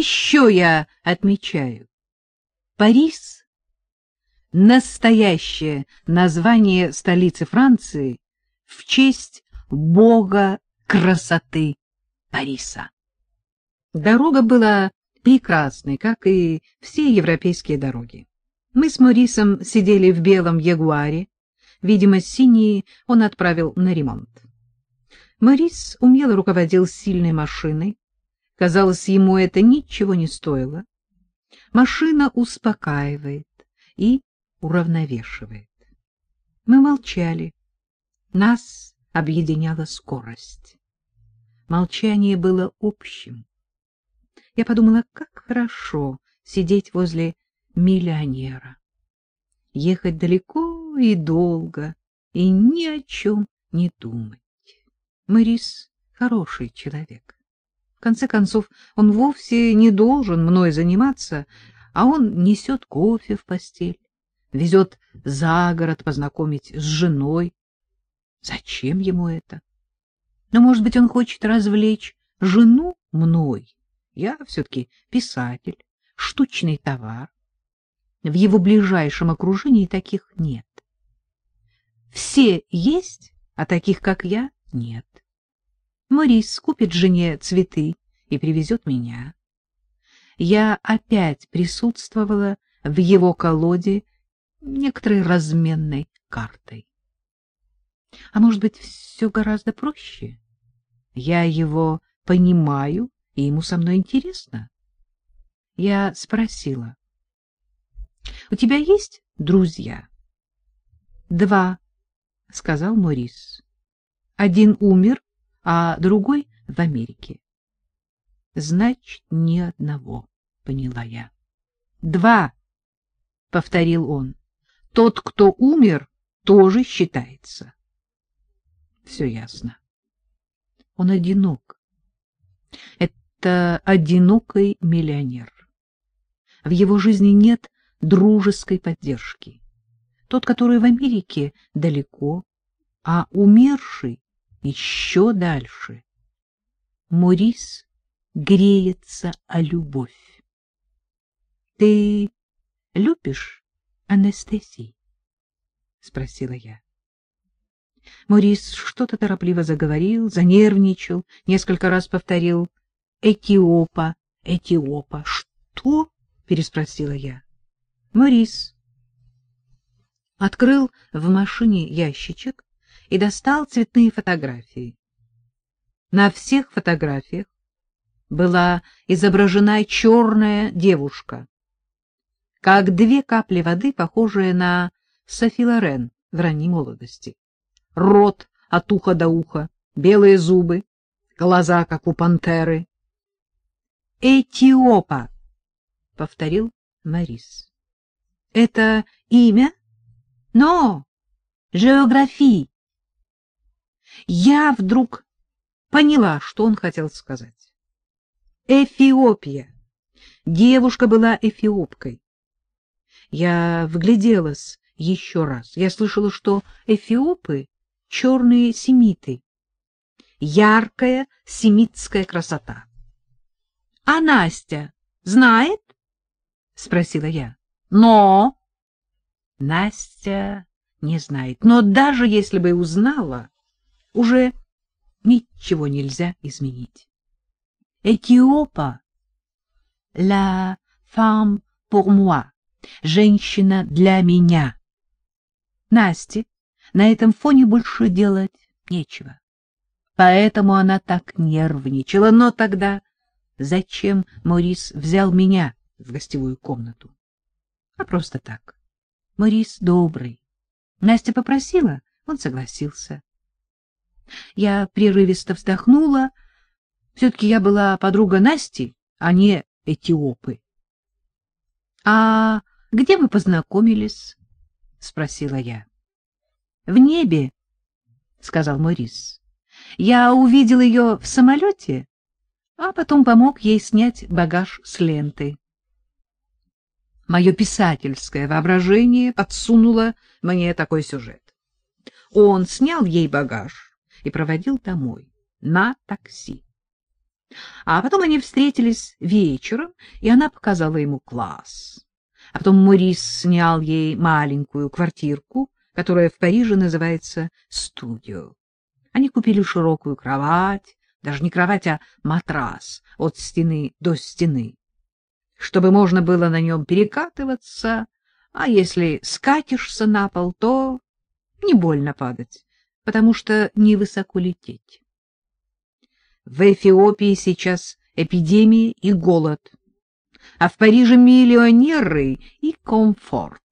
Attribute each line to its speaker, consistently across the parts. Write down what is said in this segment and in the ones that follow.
Speaker 1: еще я отмечаю? Парис — настоящее название столицы Франции в честь бога красоты Париса. Дорога была прекрасной, как и все европейские дороги. Мы с Морисом сидели в белом ягуаре, видимо, синий он отправил на ремонт. Морис умело руководил сильной машиной. Казалось, ему это ничего не стоило. Машина успокаивает и уравновешивает. Мы молчали. Нас объединяла скорость. Молчание было общим. Я подумала, как хорошо сидеть возле миллионера. Ехать далеко и долго, и ни о чем не думать. Мэрис хороший человек. В конце концов, он вовсе не должен мной заниматься, а он несет кофе в постель, везет за город познакомить с женой. Зачем ему это? Но, может быть, он хочет развлечь жену мной. Я все-таки писатель, штучный товар. В его ближайшем окружении таких нет. Все есть, а таких, как я, нет. Морис купит жене цветы и привезет меня. Я опять присутствовала в его колоде некоторой разменной картой. А может быть, все гораздо проще? Я его понимаю, и ему со мной интересно. Я спросила, — У тебя есть друзья? — Два, — сказал Морис. Один умер, а другой в Америке. — Значит, ни одного, — поняла я. — Два, — повторил он. — Тот, кто умер, тоже считается. Все ясно. Он одинок. Это одинокий миллионер. В его жизни нет дружеской поддержки. Тот, который в Америке, далеко, а умерший еще дальше. Морис греется о любовь. — Ты любишь Анастасии? — спросила я. Морис что-то торопливо заговорил, занервничал, несколько раз повторил «Этиопа, Этиопа». «Что?» — переспросила я. Морис открыл в машине ящичек и достал цветные фотографии. На всех фотографиях была изображена черная девушка, как две капли воды, похожие на Софи Лорен в ранней молодости. Рот от уха до уха, белые зубы, глаза, как у пантеры. «Этиопа», — повторил Марис. Это имя? Но! Географии! Я вдруг поняла, что он хотел сказать. Эфиопия. Девушка была эфиопкой. Я вгляделась еще раз. Я слышала, что эфиопы — черные семиты. Яркая семитская красота. — А Настя знает? — спросила я. Но Настя не знает. Но даже если бы узнала, уже ничего нельзя изменить. Этиопа — la femme pour moi, женщина для меня. Насте на этом фоне больше делать нечего. Поэтому она так нервничала. Но тогда зачем Морис взял меня в гостевую комнату? а просто так. Морис добрый. Настя попросила, он согласился. Я прерывисто вздохнула. Все-таки я была подруга Насти, а не Этиопы. — А где вы познакомились? — спросила я. — В небе, — сказал Морис. Я увидел ее в самолете, а потом помог ей снять багаж с ленты. Мое писательское воображение подсунуло мне такой сюжет. Он снял ей багаж и проводил домой на такси. А потом они встретились вечером, и она показала ему класс. А потом Морис снял ей маленькую квартирку, которая в Париже называется «студио». Они купили широкую кровать, даже не кровать, а матрас от стены до стены, чтобы можно было на нем перекатываться, а если скатишься на пол, то не больно падать, потому что невысоко лететь. В Эфиопии сейчас эпидемия и голод, а в Париже миллионеры и комфорт.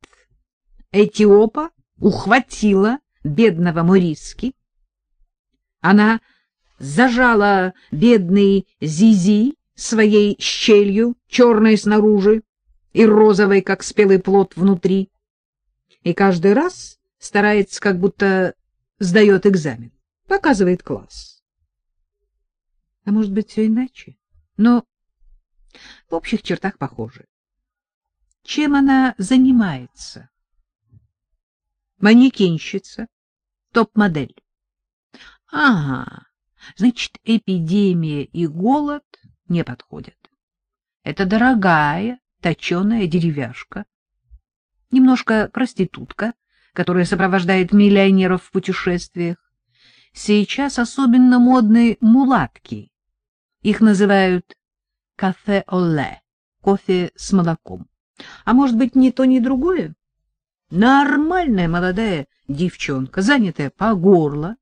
Speaker 1: Этиопа ухватила бедного Мориски. Она зажала бедный Зизи своей щелью, черной снаружи и розовой, как спелый плод, внутри. И каждый раз старается, как будто сдает экзамен, показывает класс. А может быть, все иначе, но в общих чертах похоже. Чем она занимается? Манекенщица, топ-модель. Ага, значит, эпидемия и голод не подходят. Это дорогая, точеная деревяшка. Немножко проститутка, которая сопровождает миллионеров в путешествиях. Сейчас особенно модны мулатки. Их называют кафе-оле, кофе с молоком. А может быть, ни то, ни другое? Нормальная молодая девчонка, занятая по горло,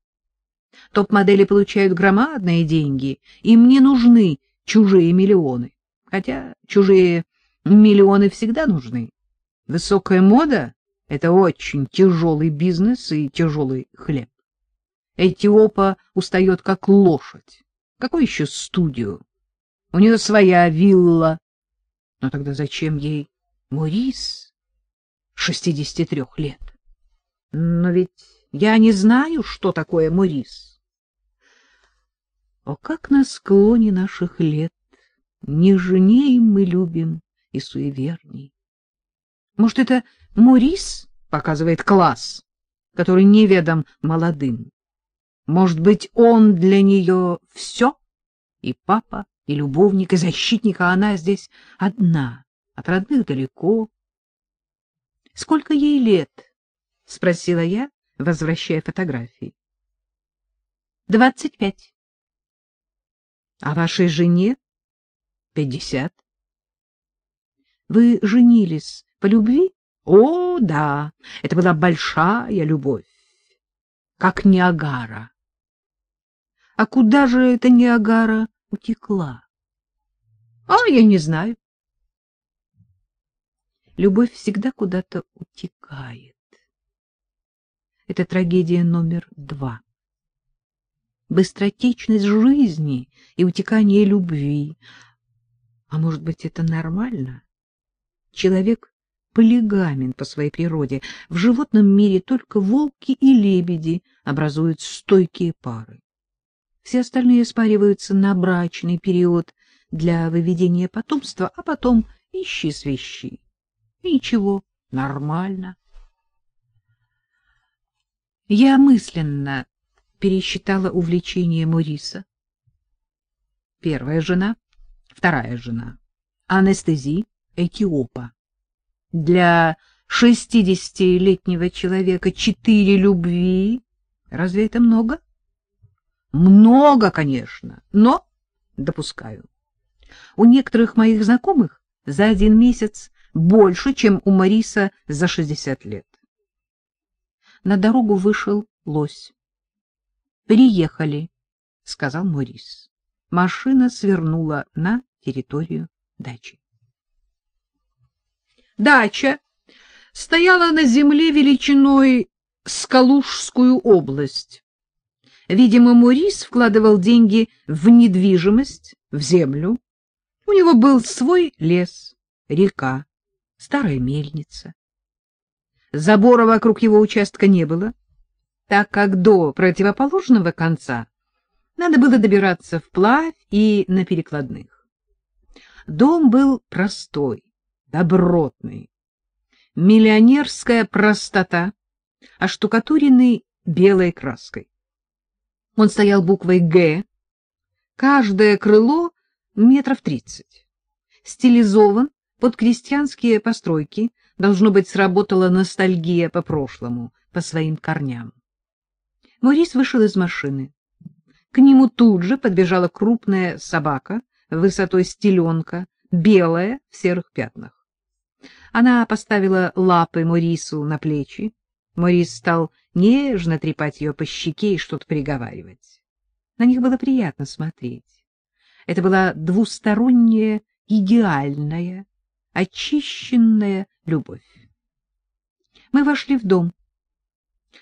Speaker 1: Топ-модели получают громадные деньги, им не нужны чужие миллионы. Хотя чужие миллионы всегда нужны. Высокая мода — это очень тяжелый бизнес и тяжелый хлеб. Этиопа устает как лошадь. Какой еще студию? У нее своя вилла. Но тогда зачем ей Морис, 63 лет? Но ведь я не знаю, что такое Морис. О, как на склоне наших лет нежней мы любим и суеверней. Может, это Морис показывает класс, который неведом молодым. Может быть, он для нее все, и папа, и любовник, и защитник, а она здесь одна, от родных далеко. — Сколько ей лет? — спросила я, возвращая фотографии. — Двадцать пять. — А вашей жене? — Пятьдесят. — Вы женились по любви? — О, да, это была большая любовь, как Ниагара. — А куда же эта Ниагара утекла? — А, я не знаю. Любовь всегда куда-то утекает. Это трагедия номер два. Быстротечность жизни и утекание любви. А может быть, это нормально? Человек полигамен по своей природе. В животном мире только волки и лебеди образуют стойкие пары. Все остальные спариваются на брачный период для выведения потомства, а потом ищи свищи. Ничего, нормально. Я мысленно пересчитала увлечение Мориса. Первая жена, вторая жена, анестези, Этиопа. Для шестидесятилетнего человека четыре любви. Разве это много? Много, конечно, но допускаю. У некоторых моих знакомых за один месяц больше, чем у Мариса за шестьдесят лет на дорогу вышел лось. «Приехали», — сказал Морис. Машина свернула на территорию дачи. Дача стояла на земле величиной с Калужскую область. Видимо, Морис вкладывал деньги в недвижимость, в землю. У него был свой лес, река, старая мельница. Забора вокруг его участка не было, так как до противоположного конца надо было добираться вплавь и на перекладных. Дом был простой, добротный, миллионерская простота, оштукатуренный белой краской. Он стоял буквой «Г», Каждое крыло метров тридцать. Стилизован под крестьянские постройки, должно быть, сработала ностальгия по прошлому, по своим корням. Морис вышел из машины. К нему тут же подбежала крупная собака, высотой стеленка, белая в серых пятнах. Она поставила лапы Морису на плечи. Морис стал нежно трепать ее по щеке и что-то приговаривать. На них было приятно смотреть. Это была двусторонняя, идеальная, очищенная любовь. Мы вошли в дом.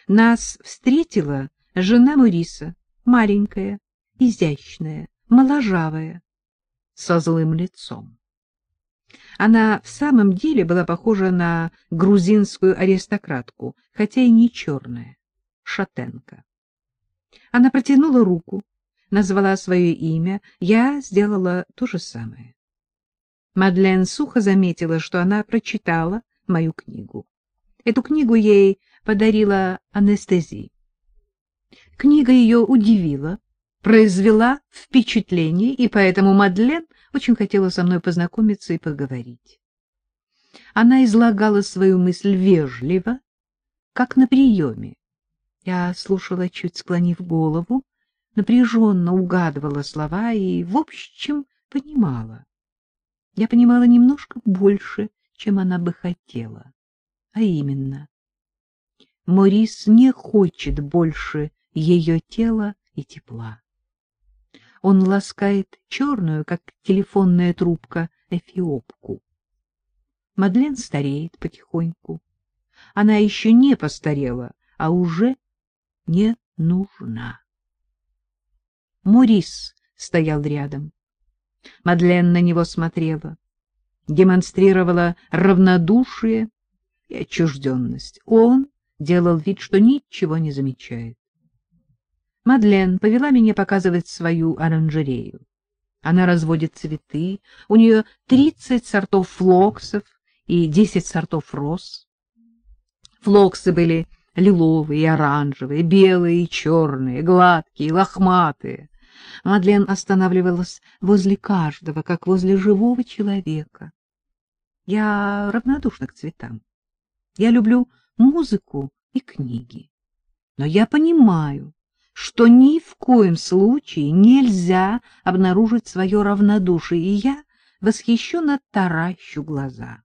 Speaker 1: Нас встретила жена Мориса, маленькая, изящная, моложавая, со злым лицом. Она в самом деле была похожа на грузинскую аристократку, хотя и не черная, шатенка. Она протянула руку, назвала свое имя, я сделала то же самое. Мадлен сухо заметила, что она прочитала мою книгу. Эту книгу ей подарила анестезия. Книга ее удивила, произвела впечатление, и поэтому Мадлен очень хотела со мной познакомиться и поговорить. Она излагала свою мысль вежливо, как на приеме. Я слушала, чуть склонив голову, напряженно угадывала слова и, в общем, понимала. Я понимала немножко больше, чем она бы хотела. А именно, Морис не хочет больше ее тела и тепла. Он ласкает черную, как телефонная трубка, эфиопку. Мадлен стареет потихоньку. Она еще не постарела, а уже не нужна. Морис стоял рядом. Мадлен на него смотрела, демонстрировала равнодушие и отчужденность. Он делал вид, что ничего не замечает. Мадлен повела меня показывать свою оранжерею. Она разводит цветы, у нее тридцать сортов флоксов и десять сортов роз. Флоксы были лиловые, оранжевые, белые черные, гладкие, лохматые. Мадлен останавливалась возле каждого, как возле живого человека. Я равнодушна к цветам. Я люблю музыку и книги. Но я понимаю, что ни в коем случае нельзя обнаружить свое равнодушие, и я восхищенно таращу глаза.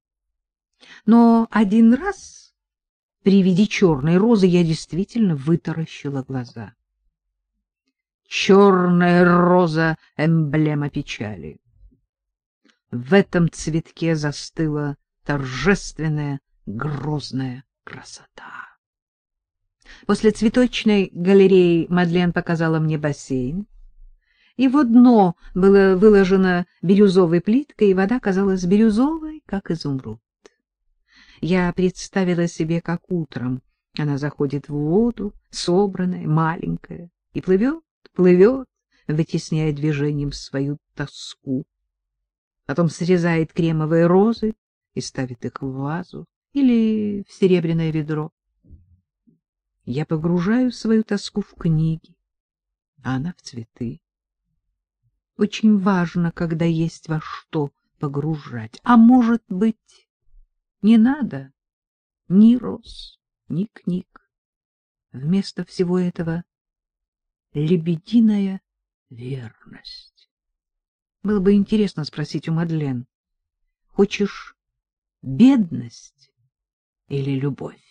Speaker 1: Но один раз при виде черной розы я действительно вытаращила глаза. Черная роза — эмблема печали. В этом цветке застыла торжественная, грозная красота. После цветочной галереи Мадлен показала мне бассейн. Его дно было выложено бирюзовой плиткой, и вода казалась бирюзовой, как изумруд. Я представила себе, как утром она заходит в воду, собранная, маленькая, и плывет, плывет, вытесняя движением свою тоску. Потом срезает кремовые розы и ставит их в вазу или в серебряное ведро. Я погружаю свою тоску в книги, а она в цветы. Очень важно, когда есть во что погружать. А может быть, не надо ни роз, ни книг. Вместо всего этого лебединая верность. Было бы интересно спросить у Мадлен, хочешь бедность или любовь?